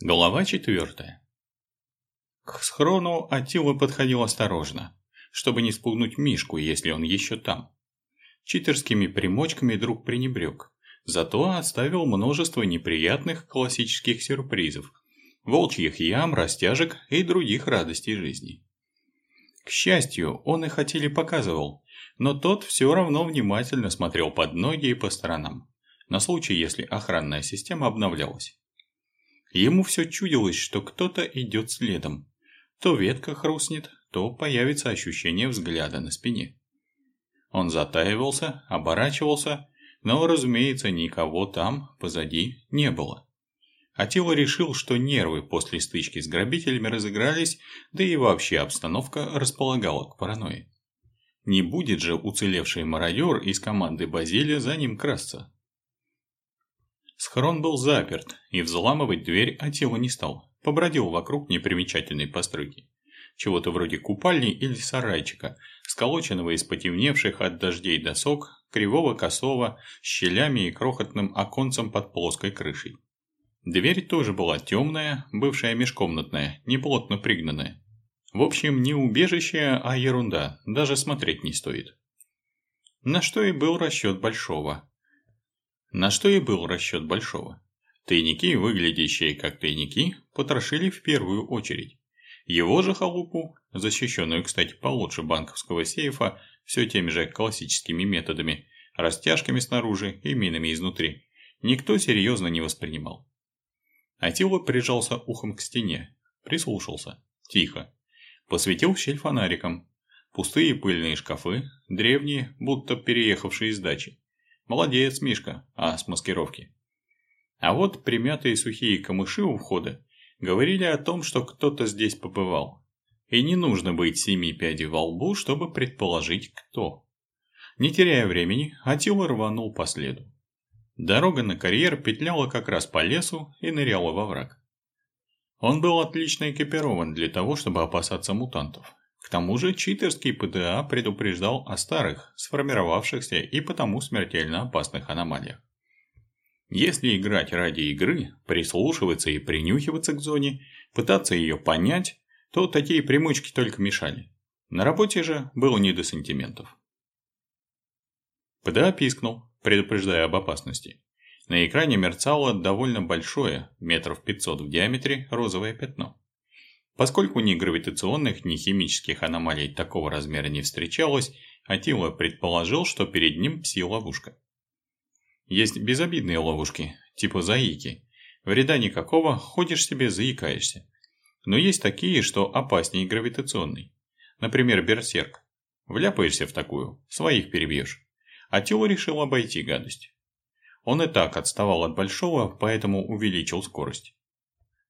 Глава четвертая. К схрону Атила подходил осторожно, чтобы не спугнуть Мишку, если он еще там. Читерскими примочками друг пренебрег, зато оставил множество неприятных классических сюрпризов, волчьих ям, растяжек и других радостей жизни. К счастью, он и хотели показывал, но тот все равно внимательно смотрел под ноги и по сторонам, на случай, если охранная система обновлялась. Ему все чудилось, что кто-то идет следом. То ветка хрустнет, то появится ощущение взгляда на спине. Он затаивался, оборачивался, но, разумеется, никого там, позади, не было. Атила решил, что нервы после стычки с грабителями разыгрались, да и вообще обстановка располагала к паранойи. Не будет же уцелевший мародер из команды Базилия за ним красться. Схрон был заперт, и взламывать дверь Атила не стал. Побродил вокруг непримечательной постройки. Чего-то вроде купальни или сарайчика, сколоченного из потемневших от дождей досок, кривого косого, щелями и крохотным оконцем под плоской крышей. Дверь тоже была темная, бывшая межкомнатная, неплотно пригнанная. В общем, не убежище, а ерунда, даже смотреть не стоит. На что и был расчет Большого. На что и был расчет Большого. Тайники, выглядящие как тайники, потрошили в первую очередь. Его же халупу, защищенную, кстати, получше банковского сейфа, все теми же классическими методами, растяжками снаружи и минами изнутри, никто серьезно не воспринимал. Атила прижался ухом к стене, прислушался. Тихо. Посветил щель фонариком. Пустые пыльные шкафы, древние, будто переехавшие из дачи. Молодец, Мишка, а с маскировки. А вот примятые сухие камыши у входа говорили о том, что кто-то здесь побывал. И не нужно быть семи пядей во лбу, чтобы предположить, кто. Не теряя времени, Атила рванул по следу. Дорога на карьер петляла как раз по лесу и ныряла во враг. Он был отлично экипирован для того, чтобы опасаться мутантов. К тому же читерский ПДА предупреждал о старых, сформировавшихся и потому смертельно опасных аномалиях. Если играть ради игры, прислушиваться и принюхиваться к зоне, пытаться ее понять, то такие примочки только мешали. На работе же было не до сантиментов. ПДА пискнул, предупреждая об опасности. На экране мерцало довольно большое, метров 500 в диаметре, розовое пятно. Поскольку ни гравитационных, ни химических аномалий такого размера не встречалось, Атила предположил, что перед ним пси-ловушка. Есть безобидные ловушки, типа заики. Вреда никакого, ходишь себе, заикаешься. Но есть такие, что опаснее гравитационной. Например, берсерк. Вляпаешься в такую, своих перебьешь. Атила решил обойти гадость. Он и так отставал от большого, поэтому увеличил скорость.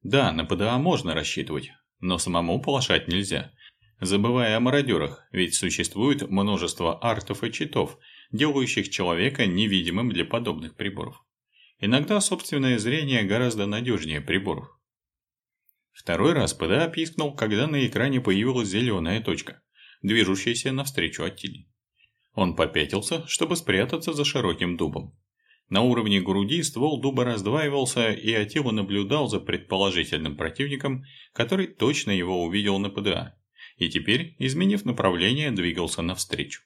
Да, на ПДА можно рассчитывать, но самому полошать нельзя. Забывая о мародерах, ведь существует множество артов и читов, делающих человека невидимым для подобных приборов. Иногда собственное зрение гораздо надежнее приборов. Второй раз ПДА пискнул, когда на экране появилась зеленая точка, движущаяся навстречу Аттиле. Он попятился, чтобы спрятаться за широким дубом. На уровне груди ствол дуба раздваивался, и Атила наблюдал за предположительным противником, который точно его увидел на ПДА, и теперь, изменив направление, двигался навстречу.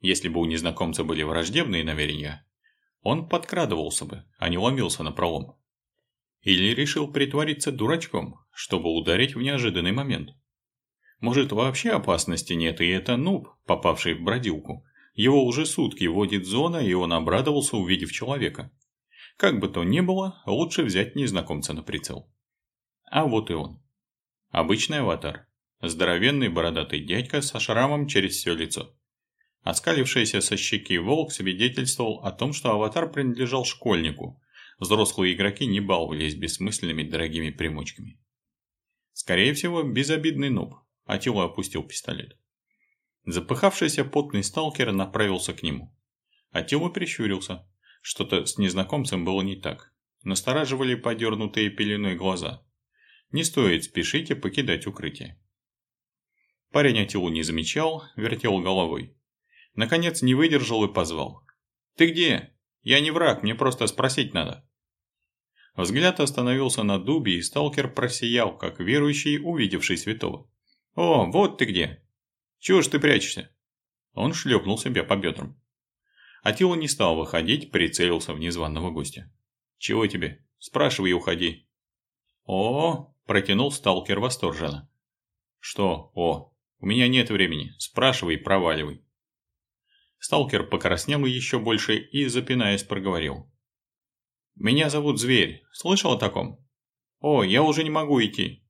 Если бы у незнакомца были враждебные намерения, он подкрадывался бы, а не ломился на пролом. Или решил притвориться дурачком, чтобы ударить в неожиданный момент. Может вообще опасности нет, и это нуб, попавший в бродилку, его уже сутки водит зона, и он обрадовался, увидев человека. Как бы то ни было, лучше взять незнакомца на прицел. А вот и он. Обычный аватар. Здоровенный бородатый дядька со шрамом через все лицо. Оскалившийся со щеки волк свидетельствовал о том, что аватар принадлежал школьнику. Взрослые игроки не баловались бессмысленными дорогими примочками. Скорее всего, безобидный нуб. Атила опустил пистолет. Запыхавшийся потный сталкер направился к нему. Атила прищурился. Что-то с незнакомцем было не так. Настораживали подернутые пеленой глаза. Не стоит спешить и покидать укрытие. Парень Атилу не замечал, вертел головой. Наконец не выдержал и позвал. «Ты где? Я не враг, мне просто спросить надо». Взгляд остановился на дубе, и сталкер просиял, как верующий, увидевший святого. «О, вот ты где! Чего ж ты прячешься?» Он шлепнул себя по бедрам. Атила не стал выходить, прицелился в незваного гостя. «Чего тебе? Спрашивай и уходи». «О!» – протянул сталкер восторженно. «Что «о»? У меня нет времени. Спрашивай и проваливай». Сталкер покраснел еще больше и, запинаясь, проговорил. «Меня зовут Зверь. Слышал о таком? О, я уже не могу идти».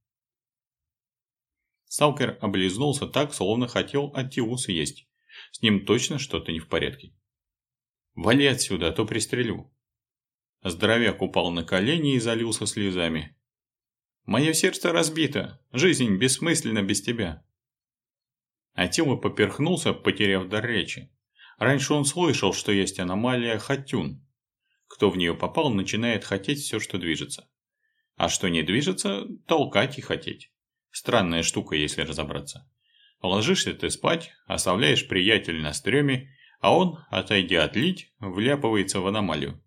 Сталкер облизнулся так, словно хотел Аттилу съесть. С ним точно что-то не в порядке. «Вали отсюда, а то пристрелю». Здоровяк упал на колени и залился слезами. «Мое сердце разбито. Жизнь бессмысленна без тебя». Атила поперхнулся, потеряв дар речи. Раньше он слышал, что есть аномалия Хатюн. Кто в нее попал, начинает хотеть все, что движется. А что не движется, толкать и хотеть. Странная штука, если разобраться. Ложишься ты спать, оставляешь приятеля на стреме, а он, отойдя отлить, вляпывается в аномалию.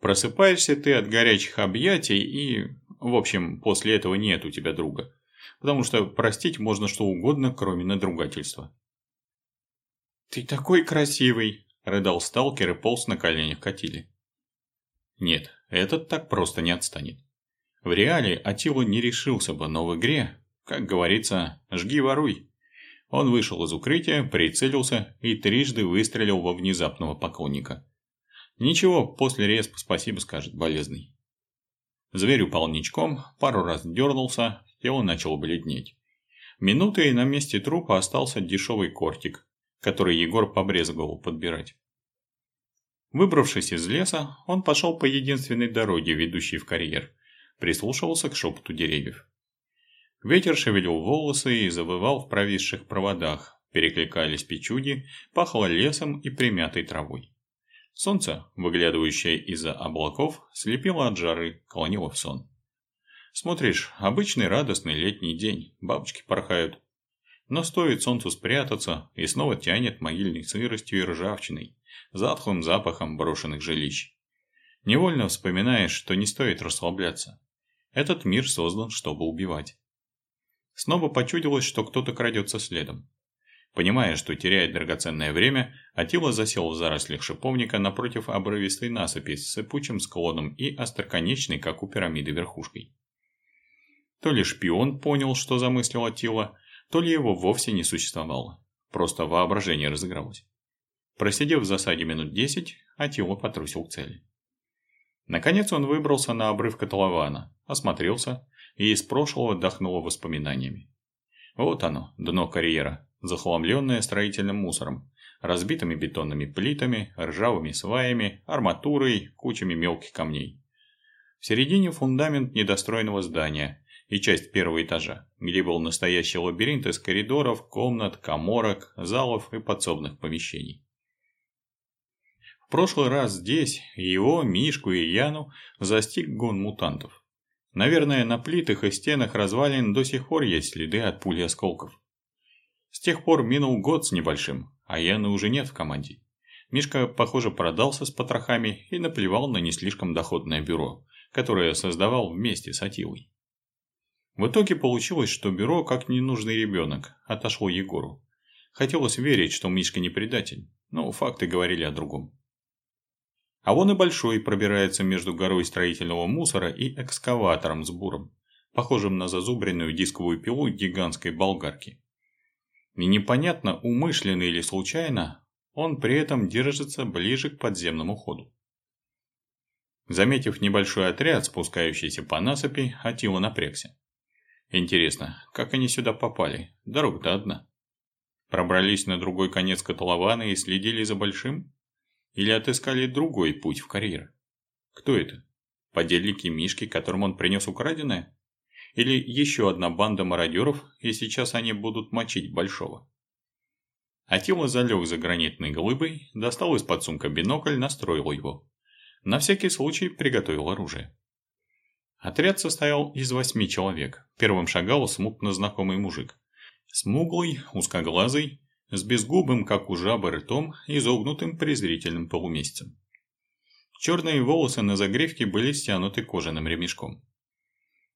Просыпаешься ты от горячих объятий и, в общем, после этого нет у тебя друга. Потому что простить можно что угодно, кроме надругательства. «Ты такой красивый!» – рыдал сталкер и полз на коленях катили. Нет, этот так просто не отстанет. В реале Атила не решился бы, но в игре, как говорится, жги воруй. Он вышел из укрытия, прицелился и трижды выстрелил во внезапного поклонника. Ничего, после респа спасибо скажет болезный. Зверь упал ничком, пару раз дернулся, тело начало бледнеть. Минуты и на месте трупа остался дешевый кортик, который Егор побрезговал подбирать. Выбравшись из леса, он пошел по единственной дороге, ведущей в карьер, прислушивался к шепоту деревьев. Ветер шевелил волосы и завывал в провисших проводах, перекликались печуги, пахло лесом и примятой травой. Солнце, выглядывающее из-за облаков, слепило от жары, клонило в сон. Смотришь, обычный радостный летний день, бабочки порхают. Но стоит солнцу спрятаться, и снова тянет могильной сыростью и ржавчиной, затхлым запахом брошенных жилищ. Невольно вспоминаешь, что не стоит расслабляться. Этот мир создан, чтобы убивать. Снова почудилось, что кто-то крадется следом. Понимая, что теряет драгоценное время, Атила засел в зарослях шиповника напротив обрывистой насыпи с сыпучим склоном и остроконечной, как у пирамиды, верхушкой. То ли шпион понял, что замыслил Атила, то ли его вовсе не существовало. Просто воображение разыгралось. Просидев в засаде минут десять, Атила потрусил к цели. Наконец он выбрался на обрыв котлована, осмотрелся и из прошлого отдохнуло воспоминаниями. Вот оно, дно карьера, захламленное строительным мусором, разбитыми бетонными плитами, ржавыми сваями, арматурой, кучами мелких камней. В середине фундамент недостроенного здания и часть первого этажа, где был настоящий лабиринт из коридоров, комнат, коморок, залов и подсобных помещений. В прошлый раз здесь его, Мишку и Яну застиг гон мутантов. Наверное, на плитах и стенах развалин до сих пор есть следы от пули осколков. С тех пор минул год с небольшим, а Яны уже нет в команде. Мишка, похоже, продался с потрохами и наплевал на не слишком доходное бюро, которое создавал вместе с Атилой. В итоге получилось, что бюро, как ненужный ребенок, отошло Егору. Хотелось верить, что Мишка не предатель, но факты говорили о другом. А вон и большой пробирается между горой строительного мусора и экскаватором с буром, похожим на зазубренную дисковую пилу гигантской болгарки. И непонятно, умышленно или случайно, он при этом держится ближе к подземному ходу. Заметив небольшой отряд, спускающийся по насыпи, Атила напрягся. Интересно, как они сюда попали? Дорога-то одна. Пробрались на другой конец котлована и следили за большим? Или отыскали другой путь в карьер? Кто это? Подельники Мишки, которым он принес украденное? Или еще одна банда мародеров, и сейчас они будут мочить Большого. Атила залег за гранитной глыбой, достал из-под сумка бинокль, настроил его. На всякий случай приготовил оружие. Отряд состоял из восьми человек. Первым шагал смутно знакомый мужик. Смуглый, узкоглазый, с безгубым, как у жабы, ртом и изогнутым презрительным полумесяцем. Черные волосы на загревке были стянуты кожаным ремешком.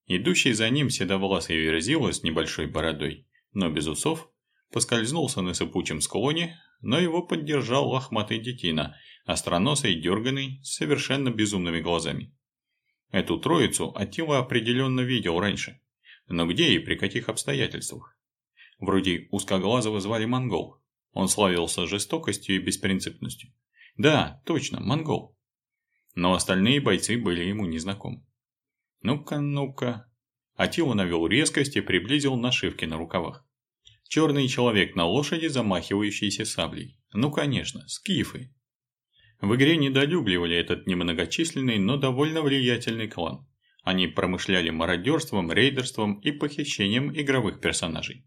Идущий за ним седовласый верзила с небольшой бородой, но без усов, поскользнулся на сыпучем склоне, но его поддержал лохматый детина, остроносый, дерганый, с совершенно безумными глазами. Эту троицу Атила определенно видел раньше. Но где и при каких обстоятельствах? Вроде узкоглазого звали Монгол. Он славился жестокостью и беспринципностью. Да, точно, Монгол. Но остальные бойцы были ему незнакомы. Ну-ка, ну-ка. Атила навел резкость и приблизил нашивки на рукавах. Черный человек на лошади, замахивающийся саблей. Ну конечно, скифы. В игре недолюбливали этот немногочисленный, но довольно влиятельный клан. Они промышляли мародерством, рейдерством и похищением игровых персонажей.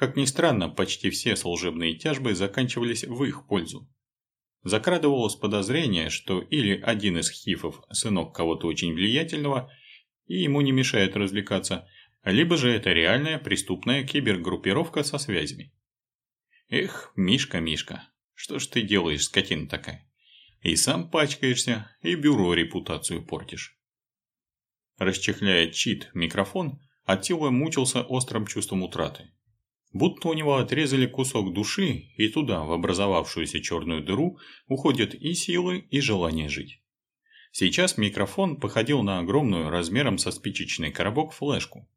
Как ни странно, почти все служебные тяжбы заканчивались в их пользу. Закрадывалось подозрение, что или один из хифов – сынок кого-то очень влиятельного, и ему не мешает развлекаться, либо же это реальная преступная кибергруппировка со связями. Эх, Мишка, Мишка, что ж ты делаешь, скотина такая? И сам пачкаешься, и бюро репутацию портишь. Расчехляя чит микрофон, Аттила мучился острым чувством утраты. Будто у него отрезали кусок души, и туда, в образовавшуюся черную дыру, уходят и силы, и желание жить. Сейчас микрофон походил на огромную размером со спичечный коробок флешку.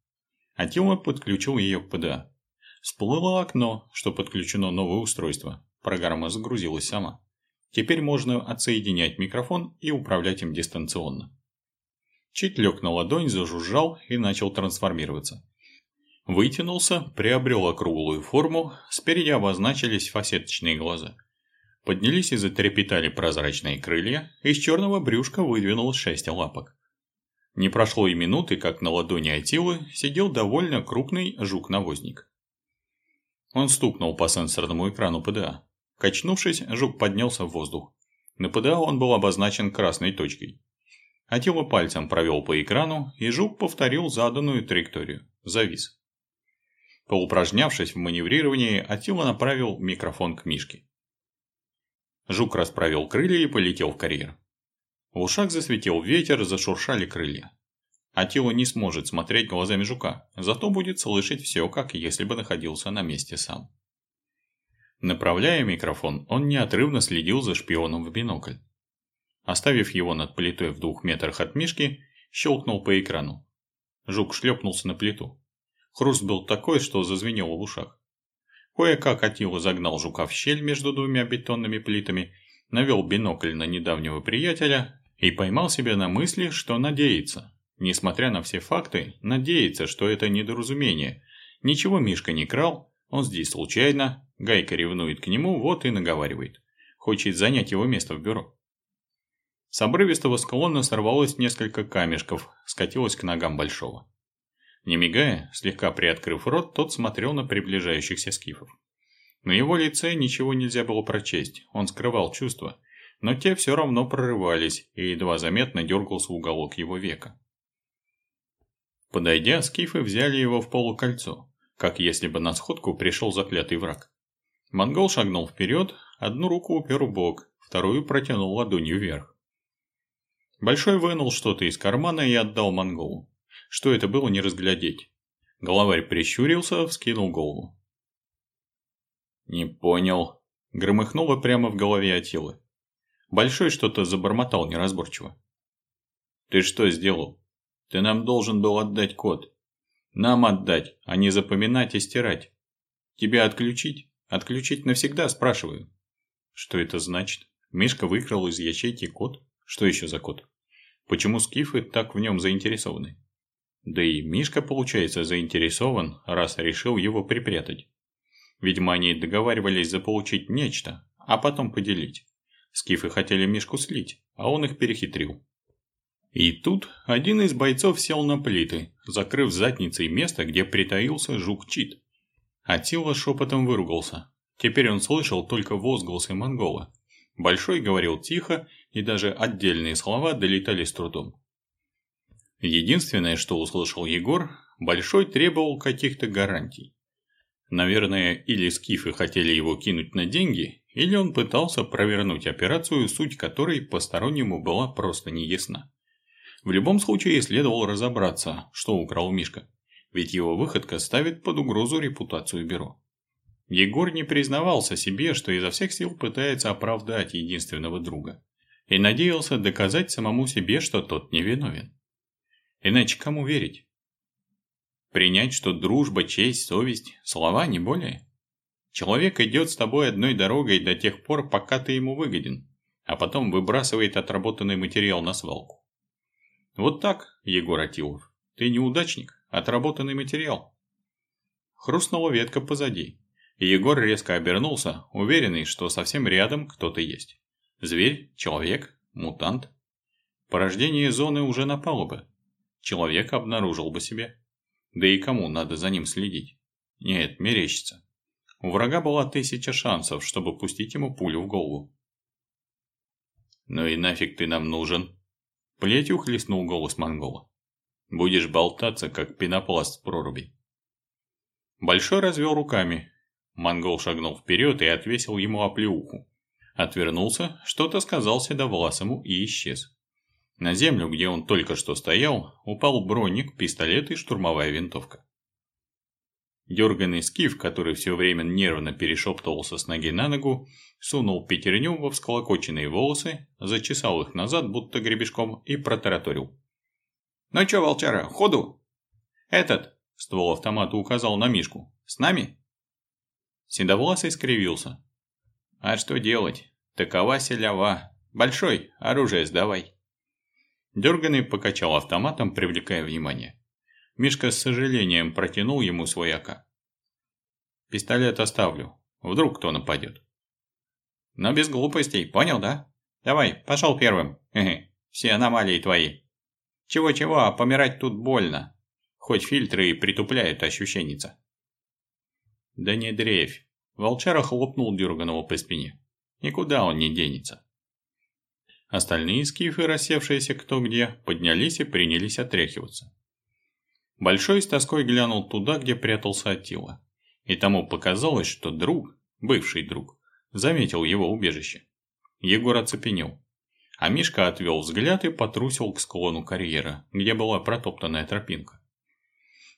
Атила подключил ее к ПДА. Всплыло окно, что подключено новое устройство. Программа загрузилась сама. Теперь можно отсоединять микрофон и управлять им дистанционно. Чит лег на ладонь, зажужжал и начал трансформироваться. Вытянулся, приобрел округлую форму, спереди обозначились фасеточные глаза. Поднялись и затрепетали прозрачные крылья, из черного брюшка выдвинулось шесть лапок. Не прошло и минуты, как на ладони Атилы сидел довольно крупный жук-навозник. Он стукнул по сенсорному экрану ПДА. Качнувшись, жук поднялся в воздух. На ПДА он был обозначен красной точкой. Атила пальцем провел по экрану, и жук повторил заданную траекторию. Завис. Поупражнявшись в маневрировании, Атила направил микрофон к Мишке. Жук расправил крылья и полетел в карьер. В ушах засветил ветер, зашуршали крылья. Атила не сможет смотреть глазами жука, зато будет слышать все, как если бы находился на месте сам. Направляя микрофон, он неотрывно следил за шпионом в бинокль. Оставив его над плитой в двух метрах от Мишки, щелкнул по экрану. Жук шлепнулся на плиту. Хруст был такой, что зазвенел в ушах. Кое-как Атила загнал жука в щель между двумя бетонными плитами, навел бинокль на недавнего приятеля и поймал себя на мысли, что надеется. Несмотря на все факты, надеется, что это недоразумение. Ничего Мишка не крал, он здесь случайно, Гайка ревнует к нему, вот и наговаривает. Хочет занять его место в бюро. С обрывистого склона сорвалось несколько камешков, скатилось к ногам Большого. Не мигая, слегка приоткрыв рот, тот смотрел на приближающихся скифов. На его лице ничего нельзя было прочесть, он скрывал чувства, но те все равно прорывались, и едва заметно дергался уголок его века. Подойдя, скифы взяли его в полукольцо как если бы на сходку пришел заклятый враг. Монгол шагнул вперед, одну руку упер в бок, вторую протянул ладонью вверх. Большой вынул что-то из кармана и отдал монголу. Что это было, не разглядеть. Головарь прищурился, вскинул голову. «Не понял», – громыхнуло прямо в голове Атилы. Большой что-то забормотал неразборчиво. «Ты что сделал? Ты нам должен был отдать код. Нам отдать, а не запоминать и стирать. Тебя отключить? Отключить навсегда, спрашиваю. Что это значит? Мишка выкрал из ячейки код? Что еще за код? Почему скифы так в нем заинтересованы? Да и Мишка, получается, заинтересован, раз решил его припрятать. Видимо, они договаривались заполучить нечто, а потом поделить. Скифы хотели Мишку слить, а он их перехитрил. И тут один из бойцов сел на плиты, закрыв задницей место, где притаился жук-чит. Атила шепотом выругался. Теперь он слышал только возгласы монгола. Большой говорил тихо, и даже отдельные слова долетали с трудом. Единственное, что услышал Егор, Большой требовал каких-то гарантий. Наверное, или скифы хотели его кинуть на деньги, или он пытался провернуть операцию, суть которой постороннему была просто неясна. В любом случае следовало разобраться, что украл Мишка, ведь его выходка ставит под угрозу репутацию бюро. Егор не признавался себе, что изо всех сил пытается оправдать единственного друга, и надеялся доказать самому себе, что тот невиновен. Иначе кому верить? Принять, что дружба, честь, совесть – слова, не более? Человек идет с тобой одной дорогой до тех пор, пока ты ему выгоден, а потом выбрасывает отработанный материал на свалку. Вот так, Егор Атилов, ты неудачник, отработанный материал. Хрустнула ветка позади, и Егор резко обернулся, уверенный, что совсем рядом кто-то есть. Зверь, человек, мутант. Порождение зоны уже напало бы. Человек обнаружил бы себе. Да и кому надо за ним следить? Нет, мерещится. У врага была тысяча шансов, чтобы пустить ему пулю в голову. «Ну и нафиг ты нам нужен?» Плетью хлестнул голос монгола. «Будешь болтаться, как пенопласт в проруби». Большой развел руками. Монгол шагнул вперед и отвесил ему оплеуху. Отвернулся, что-то сказал седовласому и исчез. На землю, где он только что стоял, упал броник, пистолет и штурмовая винтовка. Дерганный скиф, который все время нервно перешептывался с ноги на ногу, сунул пятерню во всколокоченные волосы, зачесал их назад, будто гребешком, и протараторил. «Ну чё, волчара, ходу?» «Этот», — ствол автомата указал на Мишку, — «с нами?» Седовласый скривился. «А что делать? Такова селява. Большой, оружие сдавай». Дерганный покачал автоматом, привлекая внимание. Мишка с сожалением протянул ему свой АК. «Пистолет оставлю. Вдруг кто нападет». «Но без глупостей, понял, да? Давай, пошел первым. Все аномалии твои. Чего-чего, а помирать тут больно. Хоть фильтры и притупляют ощущенница». «Да не дрейфь». Волчара хлопнул Дерганова по спине. «Никуда он не денется». Остальные скифы, рассевшиеся кто где, поднялись и принялись отряхиваться. Большой с тоской глянул туда, где прятался Атила. И тому показалось, что друг, бывший друг, заметил его убежище. Егор оцепенел. А Мишка отвел взгляд и потрусил к склону карьера, где была протоптанная тропинка.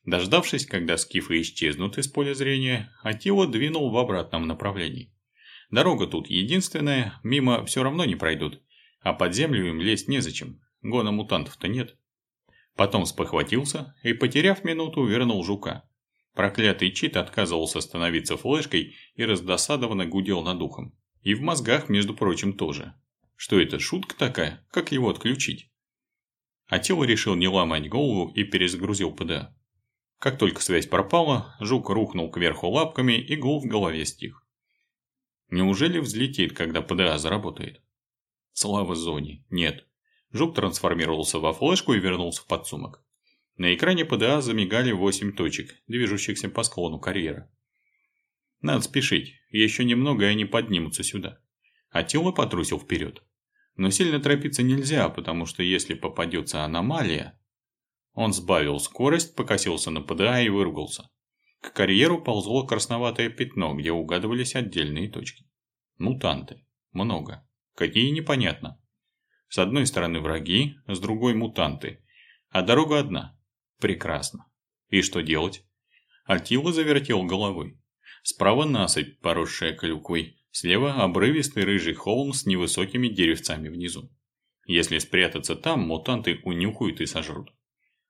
Дождавшись, когда скифы исчезнут из поля зрения, Атила двинул в обратном направлении. Дорога тут единственная, мимо все равно не пройдут, а под землю им лезть незачем, гона мутантов-то нет. Потом спохватился и, потеряв минуту, вернул жука. Проклятый чит отказывался становиться флешкой и раздосадованно гудел над ухом. И в мозгах, между прочим, тоже. Что это, шутка такая? Как его отключить? А тело решил не ломать голову и перезагрузил ПДА. Как только связь пропала, жук рухнул кверху лапками и гул в голове стих. Неужели взлетит, когда ПДА заработает? Слава зоне. Нет. Жук трансформировался во флешку и вернулся в подсумок. На экране ПДА замигали 8 точек, движущихся по склону карьера. Надо спешить, еще немного и они поднимутся сюда. Атила потрусил вперед. Но сильно торопиться нельзя, потому что если попадется аномалия... Он сбавил скорость, покосился на ПДА и выругался. К карьеру ползло красноватое пятно, где угадывались отдельные точки. Мутанты. Много. Какие непонятно. С одной стороны враги, с другой мутанты. А дорога одна. Прекрасно. И что делать? Альтила завертел головой. Справа насыпь, поросшая клюквой. Слева обрывистый рыжий холм с невысокими деревцами внизу. Если спрятаться там, мутанты унюхают и сожрут.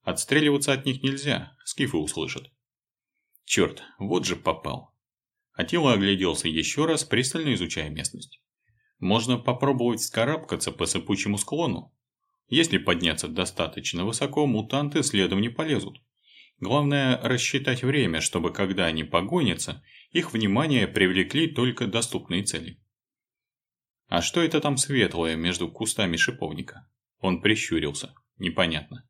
Отстреливаться от них нельзя, скифы услышат. Черт, вот же попал. Атила огляделся еще раз, пристально изучая местность. Можно попробовать скарабкаться по сыпучему склону. Если подняться достаточно высоко, мутанты следом не полезут. Главное рассчитать время, чтобы когда они погонятся, их внимание привлекли только доступные цели. А что это там светлое между кустами шиповника? Он прищурился. Непонятно.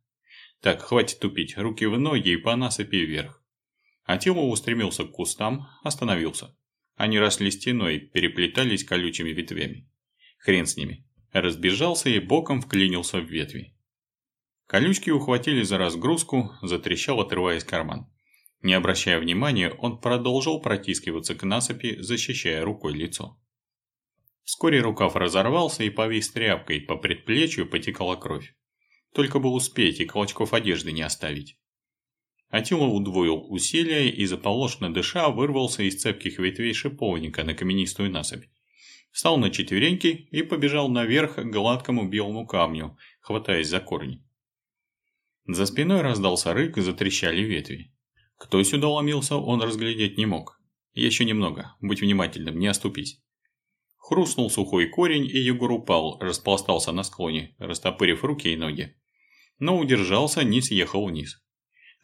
Так, хватит тупить, руки в ноги и по насыпи вверх. А тело устремился к кустам, остановился. Они росли стеной, переплетались колючими ветвями. Хрен с ними. Разбежался и боком вклинился в ветви. Колючки ухватили за разгрузку, затрещал, отрываясь карман. Не обращая внимания, он продолжил протискиваться к насыпи, защищая рукой лицо. Вскоре рукав разорвался и повис тряпкой, по предплечью потекала кровь. Только бы успеть и клочков одежды не оставить. Атила удвоил усилия и заполошно дыша вырвался из цепких ветвей шиповника на каменистую насыпь. Встал на четвереньки и побежал наверх к гладкому белому камню, хватаясь за корни. За спиной раздался рык и затрещали ветви. Кто сюда ломился, он разглядеть не мог. Еще немного, будь внимательным, не оступись. Хрустнул сухой корень, и Егор упал, распластался на склоне, растопырив руки и ноги. Но удержался, не съехал вниз.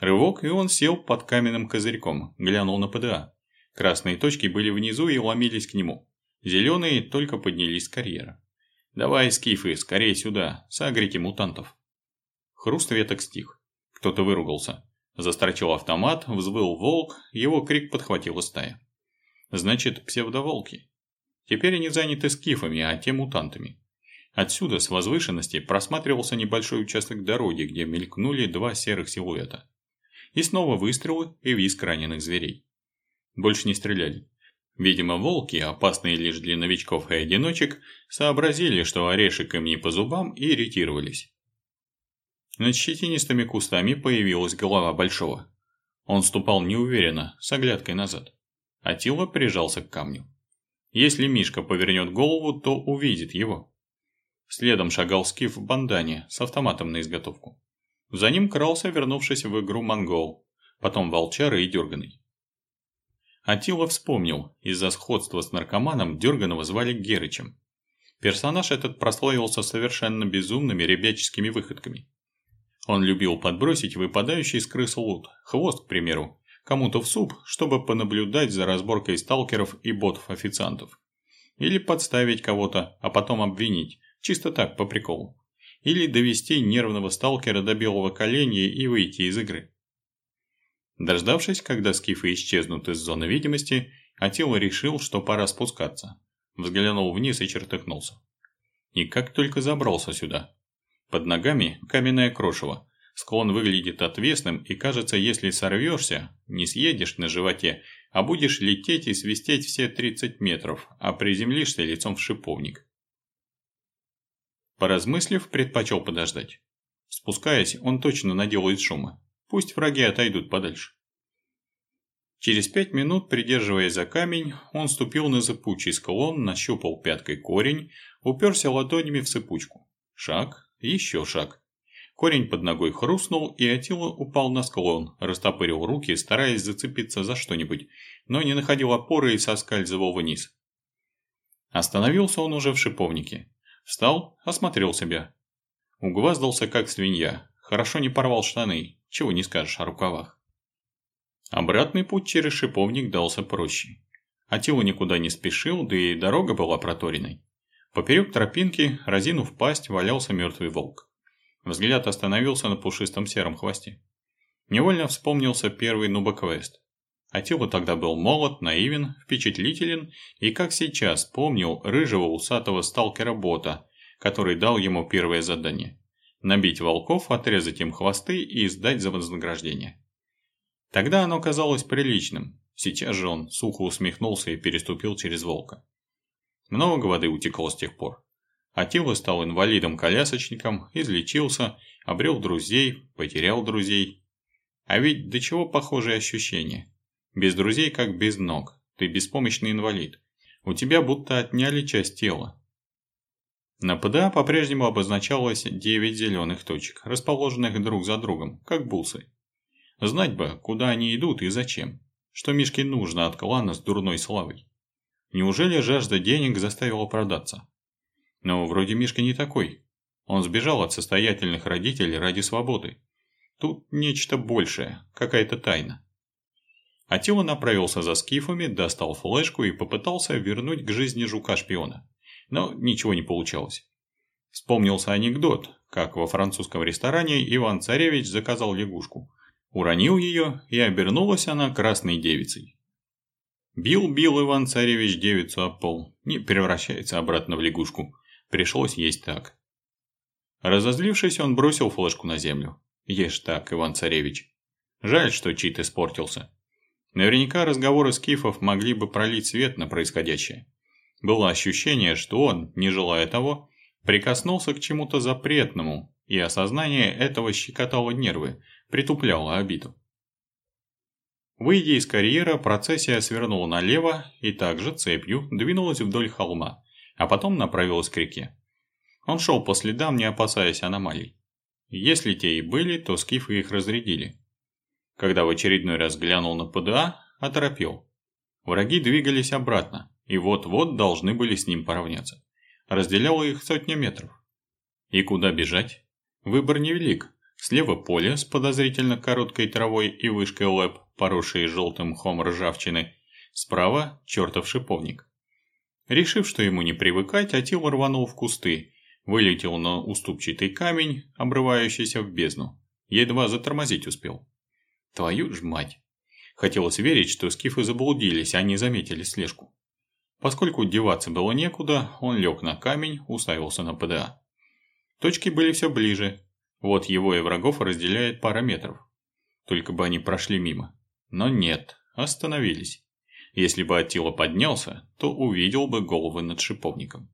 Рывок, и он сел под каменным козырьком, глянул на ПДА. Красные точки были внизу и ломились к нему. Зеленые только поднялись с карьера. «Давай, скифы, скорее сюда, сагрите мутантов». Хруст веток стих. Кто-то выругался. Застрочил автомат, взвыл волк, его крик подхватила стая. Значит, псевдоволки. Теперь они заняты скифами, а те мутантами. Отсюда, с возвышенности, просматривался небольшой участок дороги, где мелькнули два серых силуэта. И снова выстрелы и визг раненых зверей. Больше не стреляли. Видимо, волки, опасные лишь для новичков и одиночек, сообразили, что орешек им не по зубам и ретировались. Над щетинистыми кустами появилась голова Большого. Он ступал неуверенно, с оглядкой назад. Атила прижался к камню. Если Мишка повернет голову, то увидит его. Следом шагал Скиф в бандане с автоматом на изготовку. За ним крался, вернувшись в игру монгол, потом волчар и дерганый. Атила вспомнил, из-за сходства с наркоманом Дерганова звали Герычем. Персонаж этот прославился совершенно безумными ребяческими выходками. Он любил подбросить выпадающий из крыс лут, хвост, к примеру, кому-то в суп, чтобы понаблюдать за разборкой сталкеров и ботов-официантов. Или подставить кого-то, а потом обвинить, чисто так, по приколу. Или довести нервного сталкера до белого коленя и выйти из игры. Дождавшись, когда скифы исчезнут из зоны видимости, Атила решил, что пора спускаться. Взглянул вниз и чертыхнулся. И как только забрался сюда. Под ногами каменное крошево, Склон выглядит отвесным и кажется, если сорвешься, не съедешь на животе, а будешь лететь и свистеть все 30 метров, а приземлишься лицом в шиповник. Поразмыслив, предпочел подождать. Спускаясь, он точно наделает шума. Пусть враги отойдут подальше. Через пять минут, придерживаясь за камень, он ступил на зыбучий склон, нащупал пяткой корень, уперся ладонями в сыпучку. Шаг, еще шаг. Корень под ногой хрустнул, и Атила упал на склон, растопырил руки, стараясь зацепиться за что-нибудь, но не находил опоры и соскальзывал вниз. Остановился он уже в шиповнике. Встал, осмотрел себя. Угваздался, как свинья. Хорошо не порвал штаны, чего не скажешь о рукавах. Обратный путь через шиповник дался проще. Атила никуда не спешил, да и дорога была проторенной. Поперек тропинки, разинув пасть, валялся мертвый волк. Взгляд остановился на пушистом сером хвосте. Невольно вспомнился первый Нуба-квест. Атила тогда был молод, наивен, впечатлителен и, как сейчас, помнил рыжего усатого сталкера-бота, который дал ему первое задание – набить волков, отрезать им хвосты и сдать за вознаграждение. Тогда оно казалось приличным, сейчас же он сухо усмехнулся и переступил через волка. Много воды утекло с тех пор. Атила стал инвалидом-колясочником, излечился, обрел друзей, потерял друзей. А ведь до чего похожие ощущения. Без друзей как без ног, ты беспомощный инвалид. У тебя будто отняли часть тела. На ПДА по-прежнему обозначалось 9 зеленых точек, расположенных друг за другом, как бусы. Знать бы, куда они идут и зачем. Что Мишке нужно от клана с дурной славой. Неужели жажда денег заставила продаться? Но вроде Мишка не такой. Он сбежал от состоятельных родителей ради свободы. Тут нечто большее, какая-то тайна. Атила направился за скифами, достал флешку и попытался вернуть к жизни жука-шпиона. Но ничего не получалось. Вспомнился анекдот, как во французском ресторане Иван-Царевич заказал лягушку. Уронил ее, и обернулась она красной девицей. Бил-бил Иван-Царевич девицу об пол, не превращается обратно в лягушку. Пришлось есть так. Разозлившись, он бросил флешку на землю. Ешь так, Иван-Царевич. Жаль, что чит испортился. Наверняка разговоры скифов могли бы пролить свет на происходящее. Было ощущение, что он, не желая того, прикоснулся к чему-то запретному, и осознание этого щекотало нервы, притупляло обиду. Выйдя из карьера, процессия свернула налево и также цепью двинулась вдоль холма, а потом направилась к реке. Он шел по следам, не опасаясь аномалий. Если те и были, то скифы их разрядили. Когда в очередной раз глянул на ПДА, оторопел. Враги двигались обратно, и вот-вот должны были с ним поравняться. Разделяло их сотни метров. И куда бежать? Выбор невелик. Слева поле с подозрительно короткой травой и вышкой лэп, поросшей желтым мхом ржавчины. Справа – чертов шиповник. Решив, что ему не привыкать, Атил рванул в кусты, вылетел на уступчатый камень, обрывающийся в бездну. Едва затормозить успел. Твою ж мать! Хотелось верить, что скифы заблудились, а не заметили слежку. Поскольку деваться было некуда, он лег на камень, уставился на ПДА. Точки были все ближе. Вот его и врагов разделяет пара метров. Только бы они прошли мимо. Но нет, остановились. Если бы Аттила поднялся, то увидел бы головы над шиповником.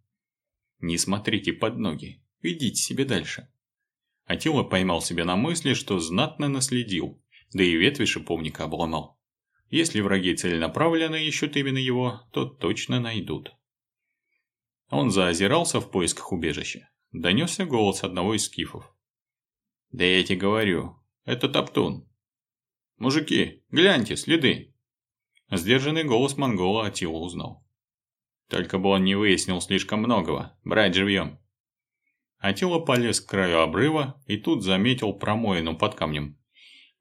Не смотрите под ноги, идите себе дальше. Атила поймал себя на мысли, что знатно наследил, да и ветви шиповника обломал. Если враги целенаправленно ищут именно его, то точно найдут. Он заозирался в поисках убежища. Донесся голос одного из скифов. «Да я тебе говорю, это Топтун. Мужики, гляньте, следы!» Сдержанный голос монгола Атила узнал. Только бы он не выяснил слишком многого, брать живьем. Атила полез к краю обрыва и тут заметил промоину под камнем.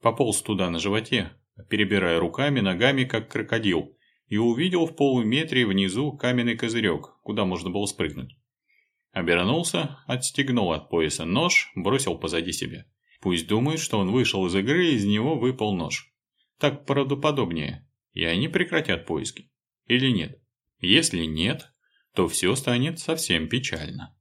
Пополз туда на животе, перебирая руками, ногами, как крокодил, и увидел в полуметре внизу каменный козырек, куда можно было спрыгнуть. Обернулся, отстегнул от пояса нож, бросил позади себя. Пусть думают, что он вышел из игры, и из него выпал нож. Так правдоподобнее, и они прекратят поиски. Или нет? Если нет, то все станет совсем печально.